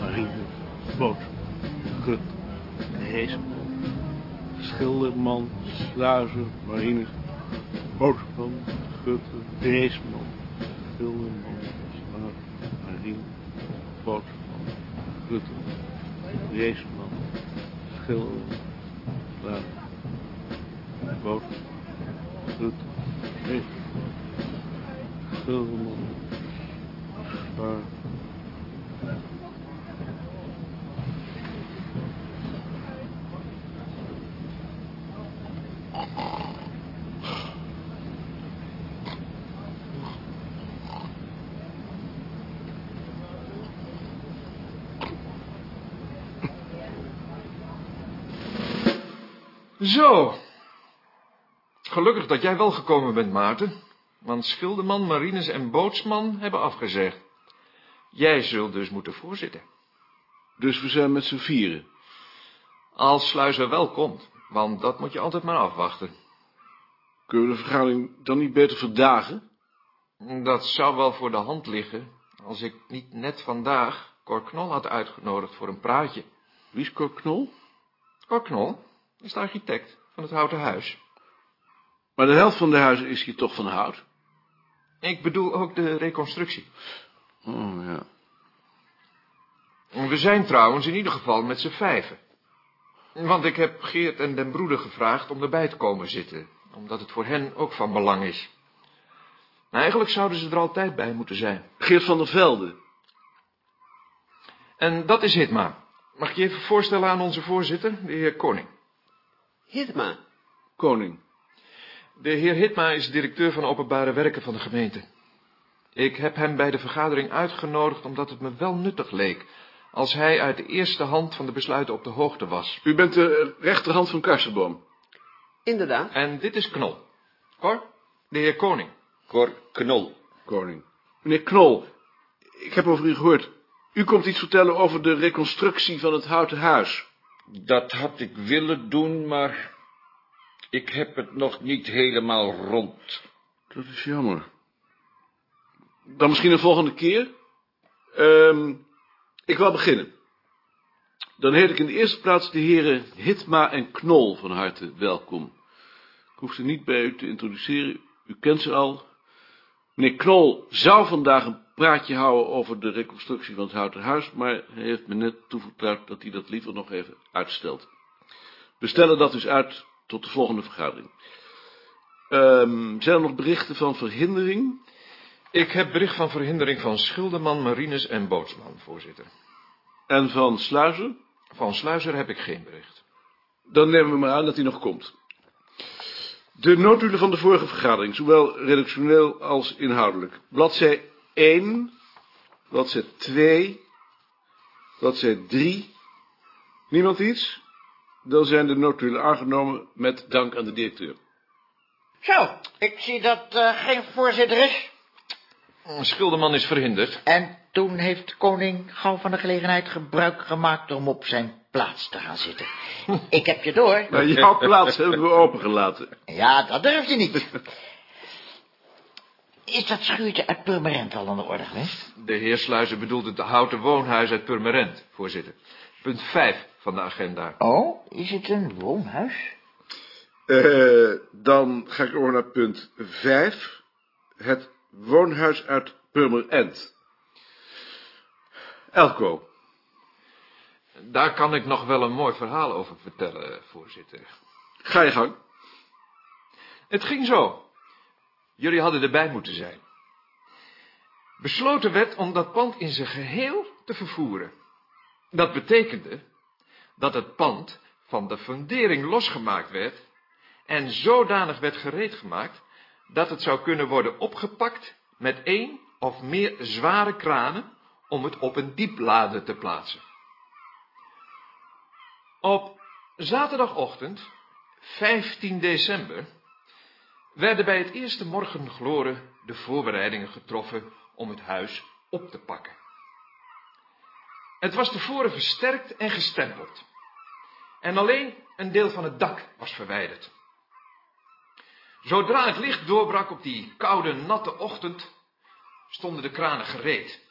Marine, boot, Goet, Reesman, Schilderman, sluizen, marine, boot van Reesman, Schilderman, sluizen, marine, boot van Reesman, Schilderman, sluizen, boot, Rutte, Reesman, Schilderman, sluizen, Zo. Gelukkig dat jij wel gekomen bent, Maarten. Want schilderman, marines en bootsman hebben afgezegd. Jij zult dus moeten voorzitten. Dus we zijn met z'n vieren. Als Sluizer wel komt, want dat moet je altijd maar afwachten. Kunnen we de vergadering dan niet beter verdagen? Dat zou wel voor de hand liggen, als ik niet net vandaag Cor Knol had uitgenodigd voor een praatje. Wie is Cor Knol? Cor Knol is de architect van het Houten Huis. Maar de helft van de huizen is hier toch van hout? Ik bedoel ook de reconstructie. Oh, ja. We zijn trouwens in ieder geval met z'n vijven. Want ik heb Geert en den broeder gevraagd om erbij te komen zitten, omdat het voor hen ook van belang is. Maar eigenlijk zouden ze er altijd bij moeten zijn. Geert van der Velde. En dat is Hitma. Mag ik je even voorstellen aan onze voorzitter, de heer Koning? Hitma. Koning. De heer Hitma is directeur van openbare werken van de gemeente. Ik heb hem bij de vergadering uitgenodigd omdat het me wel nuttig leek als hij uit de eerste hand van de besluiten op de hoogte was. U bent de rechterhand van Karsenboom. Inderdaad. En dit is Knol. Cor, de heer Koning. Cor Knol. Koning. Meneer Knol, ik heb over u gehoord. U komt iets vertellen over de reconstructie van het Houten Huis. Dat had ik willen doen, maar ik heb het nog niet helemaal rond. Dat is jammer. Dan misschien een volgende keer. Ehm, ik wil beginnen. Dan heet ik in de eerste plaats de heren Hitma en Knol van harte welkom. Ik hoef ze niet bij u te introduceren, u kent ze al. Meneer Knol zou vandaag een praatje houden over de reconstructie van het Houten Huis, maar hij heeft me net toevertrouwd dat hij dat liever nog even uitstelt. We stellen dat dus uit tot de volgende vergadering. Ehm, zijn er nog berichten van verhindering? Ik heb bericht van verhindering van Schilderman, Marines en Bootsman, voorzitter. En van Sluizen? Van Sluizer heb ik geen bericht. Dan nemen we maar aan dat hij nog komt. De notulen van de vorige vergadering, zowel redactioneel als inhoudelijk. Bladzij 1, bladzij 2, bladzij 3. Niemand iets? Dan zijn de notulen aangenomen met dank aan de directeur. Zo, ik zie dat eh geen voorzitter is. Schilderman is verhinderd. En toen heeft koning gauw van de gelegenheid gebruik gemaakt om op zijn plaats te gaan zitten. Ik heb je door. Maar jouw plaats hebben we opengelaten. Ja, dat durft hij niet. Is dat schuurtje uit Purmerend al aan de orde geweest? De heer Sluizer bedoelt het houten woonhuis uit Purmerend, voorzitter. Punt 5 van de agenda. Oh, is het een woonhuis? Eh, dan ga ik over naar punt 5. Het woonhuis uit Purmerend. Elko. Daar kan ik nog wel een mooi verhaal over vertellen, voorzitter. Ga je gang. Het ging zo. Jullie hadden erbij moeten zijn. Besloten werd om dat pand in zijn geheel te vervoeren. Dat betekende dat het pand van de fundering losgemaakt werd en zodanig werd gereed gemaakt dat het zou kunnen worden opgepakt met één of meer zware kranen om het op een dieplader te plaatsen. Op zaterdagochtend, 15 december, werden bij het eerste morgengloren de voorbereidingen getroffen om het huis op te pakken. Het was tevoren versterkt en gestempeld. En alleen een deel van het dak was verwijderd. Zodra het licht doorbrak op die koude, natte ochtend, stonden de kranen gereed.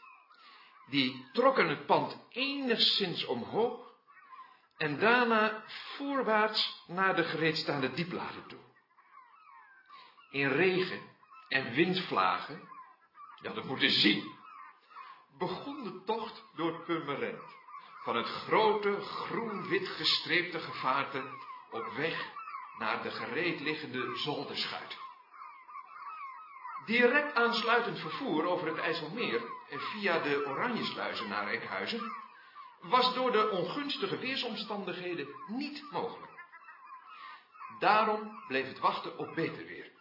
Die trokken het pand enigszins omhoog En daarna voorwaarts naar de gereedstaande diepladen toe. In regen en windvlagen, ja dat moet je zien, begon de tocht door Purmerend, van het grote groen-wit gestreepte gevaarte op weg naar de gereed liggende zolderschuit. Direct aansluitend vervoer over het IJsselmeer via de Oranjesluizen naar Enkhuizen was door de ongunstige weersomstandigheden niet mogelijk. Daarom bleef het wachten op beter weer.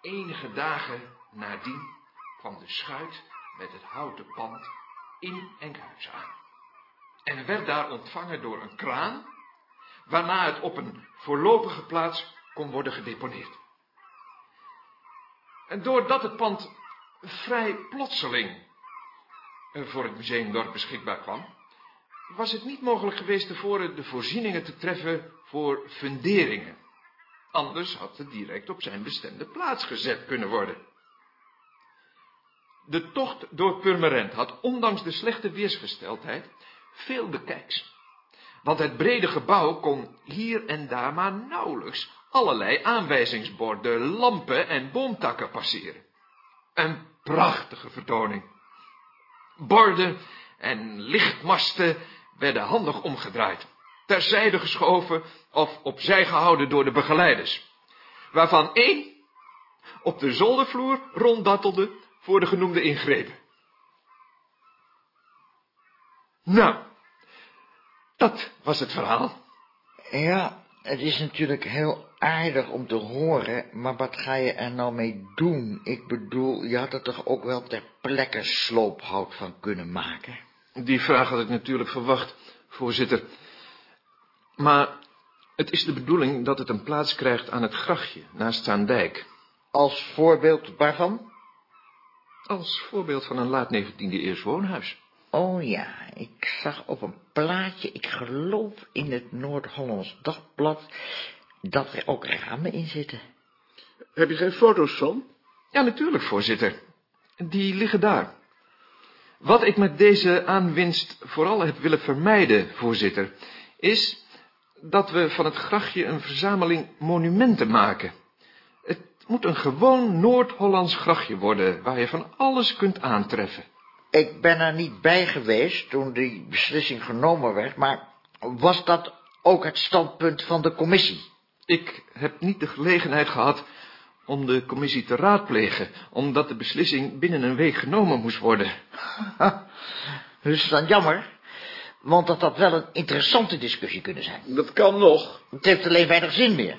Enige dagen nadien kwam de schuit met het houten pand in Enkhuizen aan. En werd daar ontvangen door een kraan, waarna het op een voorlopige plaats kon worden gedeponeerd. En doordat het pand vrij plotseling voor het museumdorp beschikbaar kwam, was het niet mogelijk geweest tevoren de voorzieningen te treffen voor funderingen. Anders had het direct op zijn bestemde plaats gezet kunnen worden. De tocht door Purmerend had, ondanks de slechte weersgesteldheid, veel bekijks. Want het brede gebouw kon hier en daar maar nauwelijks allerlei aanwijzingsborden, lampen en boomtakken passeren. Een prachtige vertoning. Borden en lichtmasten werden handig omgedraaid, terzijde geschoven of opzij gehouden door de begeleiders, waarvan één op de zoldervloer ronddattelde voor de genoemde ingrepen. Nou, dat was het verhaal. Ja, het is natuurlijk heel aardig om te horen, maar wat ga je er nou mee doen? Ik bedoel, je had er toch ook wel ter plekke sloophout van kunnen maken? Die vraag had ik natuurlijk verwacht, voorzitter. Maar het is de bedoeling dat het een plaats krijgt aan het grachtje, naast Zaandijk. Als voorbeeld waarvan? Als voorbeeld van een laat 19e eeuws woonhuis. Oh ja, ik zag op een plaatje, ik geloof in het Noord-Hollands Dagblad, dat er ook ramen in zitten. Heb je geen foto's van? Ja, natuurlijk, voorzitter. Die liggen daar. Wat ik met deze aanwinst vooral heb willen vermijden, voorzitter, is dat we van het grachtje een verzameling monumenten maken. Het moet een gewoon Noord-Hollands grachtje worden, waar je van alles kunt aantreffen. Ik ben er niet bij geweest toen die beslissing genomen werd, maar was dat ook het standpunt van de commissie? Ik heb niet de gelegenheid gehad om de commissie te raadplegen, omdat de beslissing binnen een week genomen moest worden. Dus dan jammer, want dat had wel een interessante discussie kunnen zijn. Dat kan nog. Het heeft alleen weinig zin meer.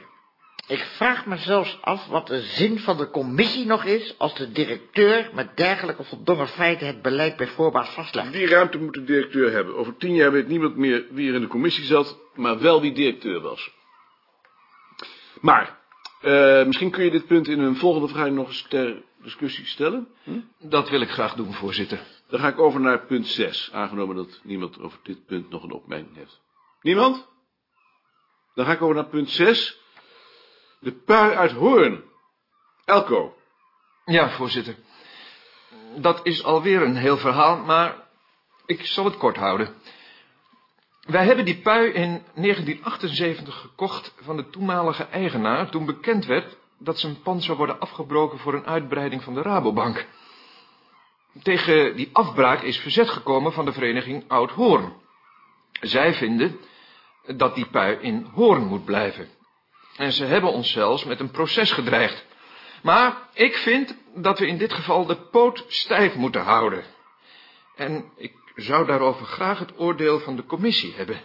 Ik vraag me zelfs af wat de zin van de commissie nog is... als de directeur met dergelijke voldongen feiten het beleid bij voorbaat vastlegt. Die ruimte moet de directeur hebben. Over tien jaar weet niemand meer wie er in de commissie zat, maar wel wie directeur was. Maar, eh, misschien kun je dit punt in een volgende vergadering nog eens ter discussie stellen. Hm? Dat wil ik graag doen, voorzitter. Dan ga ik over naar punt 6, aangenomen dat niemand over dit punt nog een opmerking heeft. Niemand? Dan ga ik over naar punt 6. De pui uit Hoorn. Elko. Ja, voorzitter. Dat is alweer een heel verhaal, maar ik zal het kort houden. Wij hebben die pui in 1978 gekocht van de toenmalige eigenaar... toen bekend werd dat zijn pand zou worden afgebroken voor een uitbreiding van de Rabobank. Tegen die afbraak is verzet gekomen van de vereniging Oud-Hoorn. Zij vinden dat die pui in Hoorn moet blijven. En ze hebben ons zelfs met een proces gedreigd. Maar ik vind dat we in dit geval de poot stijf moeten houden. En ik zou daarover graag het oordeel van de commissie hebben.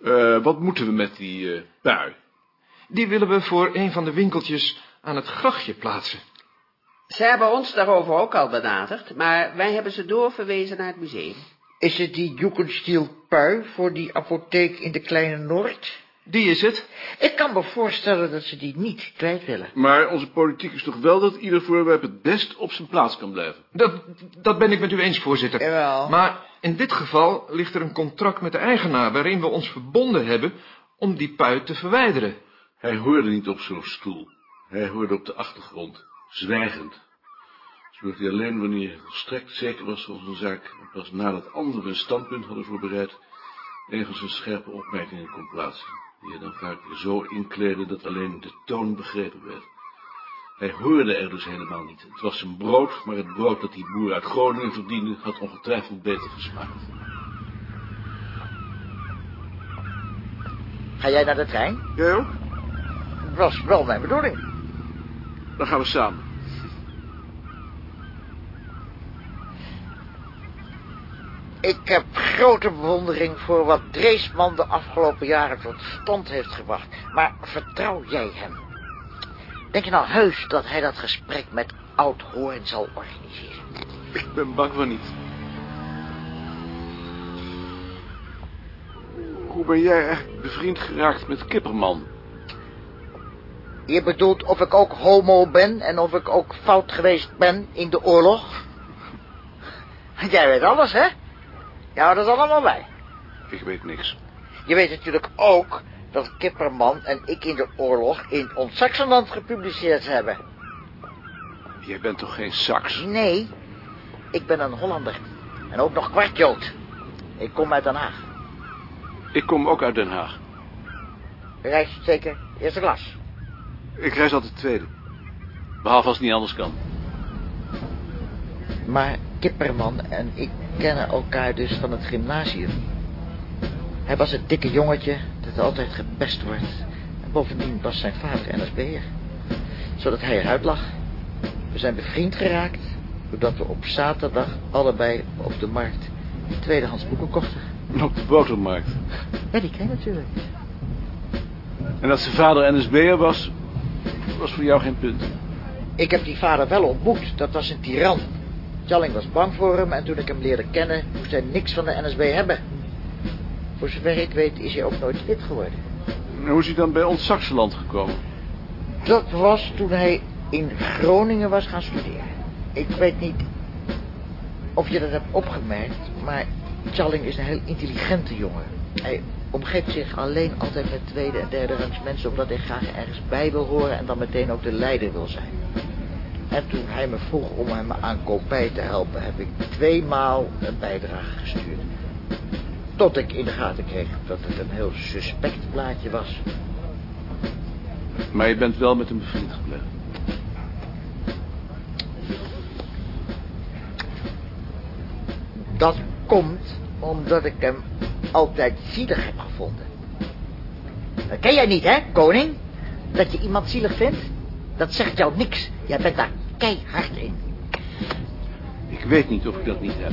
Uh, wat moeten we met die uh, pui? Die willen we voor een van de winkeltjes aan het grachtje plaatsen. Ze hebben ons daarover ook al benaderd, maar wij hebben ze doorverwezen naar het museum. Is het die Jugenstiel pui voor die apotheek in de Kleine Noord? Die is het. Ik kan me voorstellen dat ze die niet kwijt willen. Maar onze politiek is toch wel dat ieder voorwerp het best op zijn plaats kan blijven? Dat, dat ben ik met u eens, voorzitter. Jawel. Maar in dit geval ligt er een contract met de eigenaar... waarin we ons verbonden hebben om die pui te verwijderen. Hij hoorde niet op zo'n stoel. Hij hoorde op de achtergrond, zwijgend. Besloot hij alleen wanneer hij volstrekt zeker was van zijn zaak en pas nadat anderen een standpunt hadden voorbereid, ergens een scherpe opmerkingen kon plaatsen, die hij dan vaak weer zo inkleden dat alleen de toon begrepen werd. Hij hoorde er dus helemaal niet. Het was zijn brood, maar het brood dat die boer uit Groningen verdiende, had ongetwijfeld beter gesmaakt. Ga jij naar de trein? Jij ook? Dat was wel mijn bedoeling. Dan gaan we samen. Ik heb grote bewondering voor wat Dreesman de afgelopen jaren tot stand heeft gebracht. Maar vertrouw jij hem? Denk je nou heus dat hij dat gesprek met Oud Hoorn zal organiseren? Ik ben bang van niet. Hoe ben jij eigenlijk bevriend geraakt met Kipperman? Je bedoelt of ik ook homo ben en of ik ook fout geweest ben in de oorlog? Jij weet alles, hè? Ja, dat is allemaal bij. Ik weet niks. Je weet natuurlijk ook dat Kipperman en ik in de oorlog in ons Saxenland gepubliceerd hebben. Jij bent toch geen Sax? Nee, ik ben een Hollander. En ook nog kwartjood. Ik kom uit Den Haag. Ik kom ook uit Den Haag. Reis zeker eerste klas. Ik reis altijd tweede. Behalve als het niet anders kan. Maar Kipperman en ik kennen elkaar dus van het gymnasium. Hij was het dikke jongetje dat altijd gepest wordt. En bovendien was zijn vader NSB'er. Zodat hij eruit lag. We zijn bevriend geraakt doordat we op zaterdag allebei op de markt tweedehands boeken kochten. Op de botermarkt. Ja, die ken je natuurlijk. En dat zijn vader NSB'er was, was voor jou geen punt. Ik heb die vader wel ontmoet. Dat was een tiran. Jalling was bang voor hem en toen ik hem leerde kennen... moest hij niks van de NSB hebben. Voor zover ik weet is hij ook nooit lid geworden. En hoe is hij dan bij ons Saxeland gekomen? Dat was toen hij in Groningen was gaan studeren. Ik weet niet of je dat hebt opgemerkt... maar Jalling is een heel intelligente jongen. Hij omgeeft zich alleen altijd met tweede en derde rangs mensen... omdat hij graag ergens bij wil horen en dan meteen ook de leider wil zijn. En toen hij me vroeg om hem aan kopij te helpen... heb ik tweemaal een bijdrage gestuurd. Tot ik in de gaten kreeg dat het een heel suspect plaatje was. Maar je bent wel met hem bevriend gebleven. Dat komt omdat ik hem altijd zielig heb gevonden. Dat ken jij niet, hè, koning? Dat je iemand zielig vindt? Dat zegt jou niks. Jij bent daar keihard in. Ik weet niet of ik dat niet heb.